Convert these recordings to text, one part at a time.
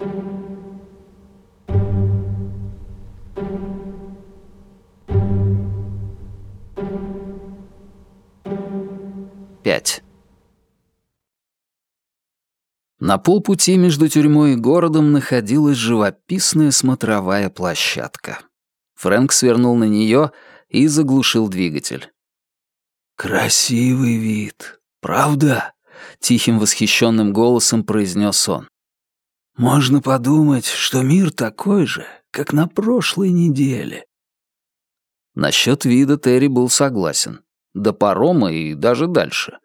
Пять. На полпути между тюрьмой и городом находилась живописная смотровая площадка. Фрэнк свернул на нее и заглушил двигатель. «Красивый вид, правда?» — тихим восхищенным голосом произнес он. «Можно подумать, что мир такой же, как на прошлой неделе». Насчет вида Терри был согласен. До парома и даже дальше.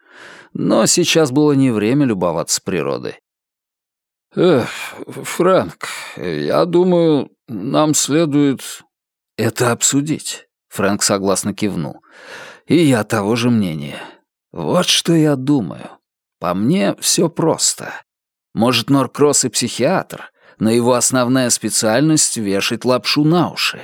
Но сейчас было не время любоваться природой. «Эх, Фрэнк, я думаю, нам следует...» «Это обсудить», — Фрэнк согласно кивнул. «И я того же мнения. Вот что я думаю. По мне все просто. Может, Норкросс и психиатр, но его основная специальность — вешать лапшу на уши.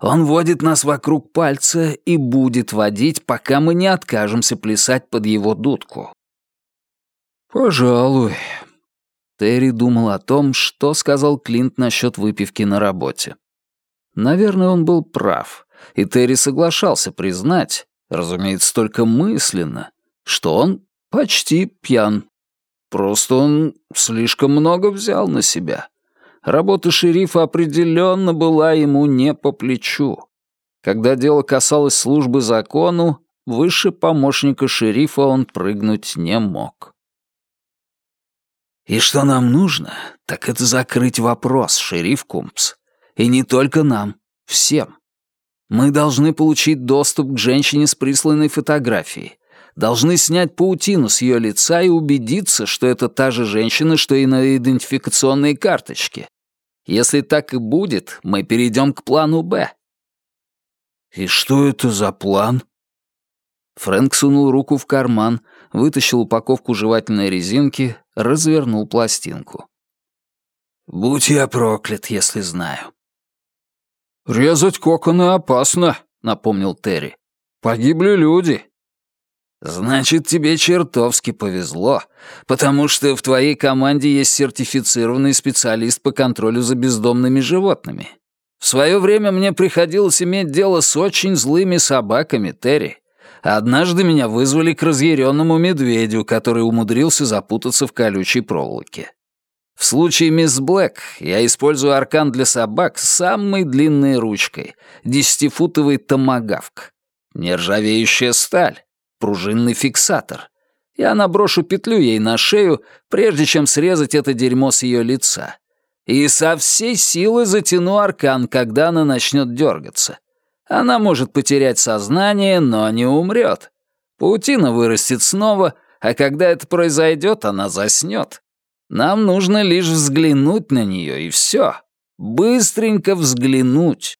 Он водит нас вокруг пальца и будет водить, пока мы не откажемся плясать под его дудку. «Пожалуй». Терри думал о том, что сказал Клинт насчет выпивки на работе. Наверное, он был прав, и Терри соглашался признать, разумеется, только мысленно, что он почти пьян. Просто он слишком много взял на себя. Работа шерифа определенно была ему не по плечу. Когда дело касалось службы закону, выше помощника шерифа он прыгнуть не мог. И что нам нужно, так это закрыть вопрос, шериф Кумпс. И не только нам, всем. Мы должны получить доступ к женщине с присланной фотографией. Должны снять паутину с ее лица и убедиться, что это та же женщина, что и на идентификационной карточке. Если так и будет, мы перейдем к плану «Б». «И что это за план?» Фрэнк сунул руку в карман, вытащил упаковку жевательной резинки, развернул пластинку. «Будь я проклят, если знаю». «Резать коконы опасно», — напомнил Терри. «Погибли люди». «Значит, тебе чертовски повезло, потому что в твоей команде есть сертифицированный специалист по контролю за бездомными животными. В свое время мне приходилось иметь дело с очень злыми собаками, Терри. Однажды меня вызвали к разъяренному медведю, который умудрился запутаться в колючей проволоке. В случае мисс Блэк я использую аркан для собак с самой длинной ручкой, десятифутовый томагавк. Нержавеющая сталь пружинный фиксатор. Я наброшу петлю ей на шею, прежде чем срезать это дерьмо с ее лица. И со всей силы затяну аркан, когда она начнет дергаться. Она может потерять сознание, но не умрет. Паутина вырастет снова, а когда это произойдет, она заснет. Нам нужно лишь взглянуть на нее, и все. Быстренько взглянуть.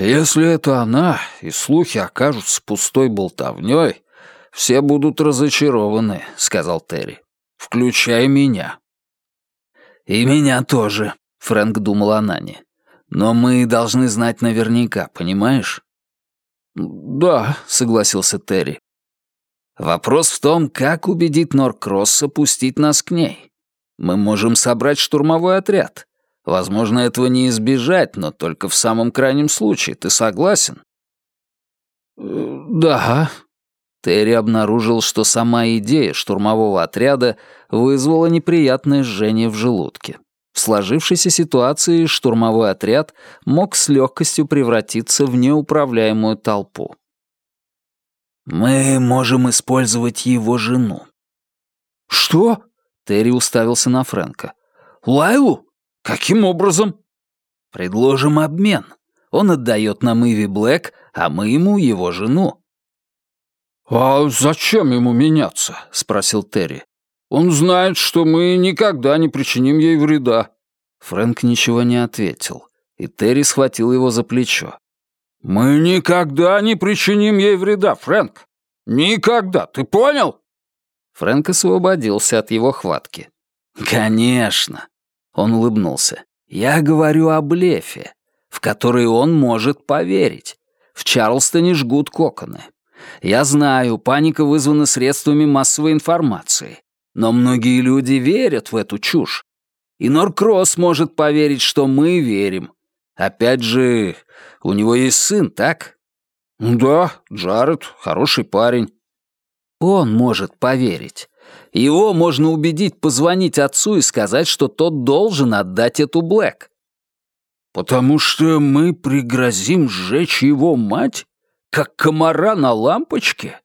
«Если это она, и слухи окажутся пустой болтовнёй, все будут разочарованы», — сказал Терри. «Включая меня». «И меня тоже», — Фрэнк думал о Нане. «Но мы должны знать наверняка, понимаешь?» «Да», — согласился Терри. «Вопрос в том, как убедить Норкросса пустить нас к ней. Мы можем собрать штурмовой отряд. Возможно, этого не избежать, но только в самом крайнем случае. Ты согласен? Э, да. Терри обнаружил, что сама идея штурмового отряда вызвала неприятное жжение в желудке. В сложившейся ситуации штурмовой отряд мог с легкостью превратиться в неуправляемую толпу. «Мы можем использовать его жену». «Что?» — Терри уставился на Фрэнка. «Лайлу?» «Каким образом?» «Предложим обмен. Он отдает нам Иви Блэк, а мы ему его жену». «А зачем ему меняться?» — спросил Терри. «Он знает, что мы никогда не причиним ей вреда». Фрэнк ничего не ответил, и Терри схватил его за плечо. «Мы никогда не причиним ей вреда, Фрэнк! Никогда, ты понял?» Фрэнк освободился от его хватки. «Конечно. Он улыбнулся. «Я говорю о блефе, в который он может поверить. В Чарлстоне жгут коконы. Я знаю, паника вызвана средствами массовой информации. Но многие люди верят в эту чушь. И Норкросс может поверить, что мы верим. Опять же, у него есть сын, так? Да, Джаред, хороший парень. Он может поверить. Его можно убедить позвонить отцу и сказать, что тот должен отдать эту Блэк. Потому что мы пригрозим сжечь его мать, как комара на лампочке?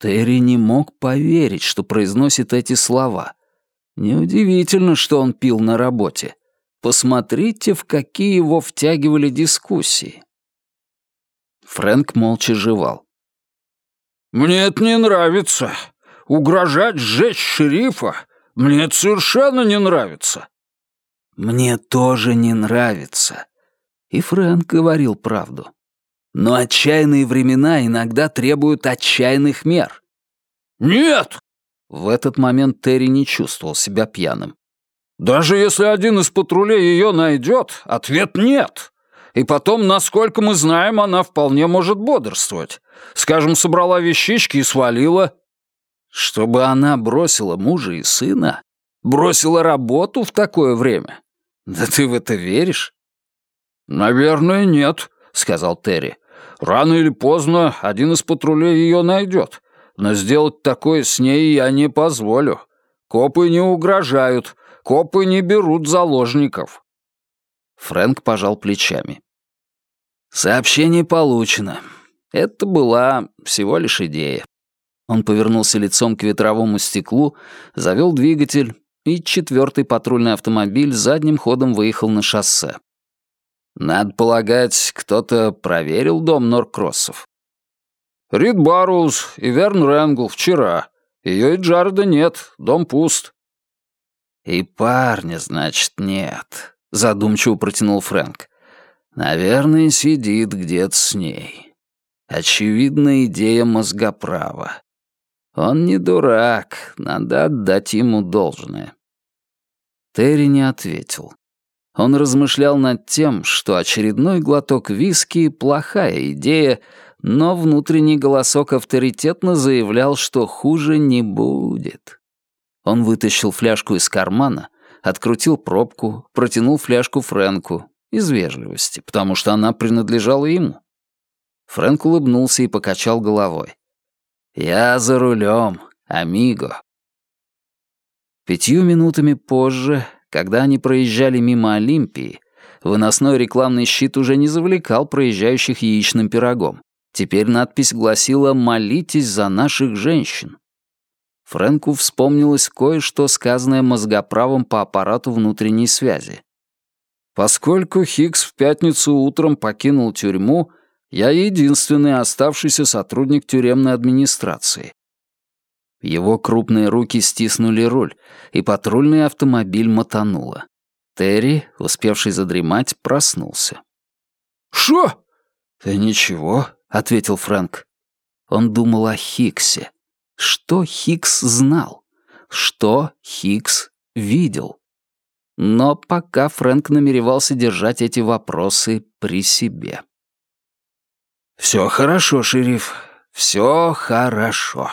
Терри не мог поверить, что произносит эти слова. Неудивительно, что он пил на работе. Посмотрите, в какие его втягивали дискуссии. Фрэнк молча жевал. «Мне это не нравится. Угрожать сжечь шерифа? Мне это совершенно не нравится». «Мне тоже не нравится». И Фрэнк говорил правду. Но отчаянные времена иногда требуют отчаянных мер. «Нет!» В этот момент Терри не чувствовал себя пьяным. Даже если один из патрулей ее найдет, ответ нет. И потом, насколько мы знаем, она вполне может бодрствовать. Скажем, собрала вещички и свалила. Чтобы она бросила мужа и сына? Бросила работу в такое время? Да ты в это веришь? «Наверное, нет», — сказал Терри. «Рано или поздно один из патрулей ее найдет. Но сделать такое с ней я не позволю. Копы не угрожают, Копы не берут заложников». Фрэнк пожал плечами. «Сообщение получено. Это была всего лишь идея». Он повернулся лицом к ветровому стеклу, завел двигатель, и четвертый патрульный автомобиль задним ходом выехал на шоссе. Надо полагать, кто-то проверил дом Норкроссов. Рид Барроуз и Верн Рэнгл вчера. Ее и Джареда нет, дом пуст. «И парня, значит, нет», — задумчиво протянул Фрэнк. «Наверное, сидит где-то с ней. Очевидная идея мозгоправа. Он не дурак, надо отдать ему должное». Терри не ответил. Он размышлял над тем, что очередной глоток виски — плохая идея, но внутренний голосок авторитетно заявлял, что хуже не будет. Он вытащил фляжку из кармана, открутил пробку, протянул фляжку Фрэнку из вежливости, потому что она принадлежала ему. Фрэнк улыбнулся и покачал головой. «Я за рулем, амиго». Пятью минутами позже, когда они проезжали мимо Олимпии, выносной рекламный щит уже не завлекал проезжающих яичным пирогом. Теперь надпись гласила «Молитесь за наших женщин». Фрэнку вспомнилось кое-что, сказанное мозгоправом по аппарату внутренней связи. Поскольку Хикс в пятницу утром покинул тюрьму, я единственный оставшийся сотрудник тюремной администрации. Его крупные руки стиснули руль, и патрульный автомобиль мотануло. Терри, успевший задремать, проснулся. «Шо?» «Да ничего», — ответил Фрэнк. Он думал о Хиксе. Что Хикс знал? Что Хикс видел? Но пока Фрэнк намеревался держать эти вопросы при себе. «Все хорошо, шериф, все хорошо».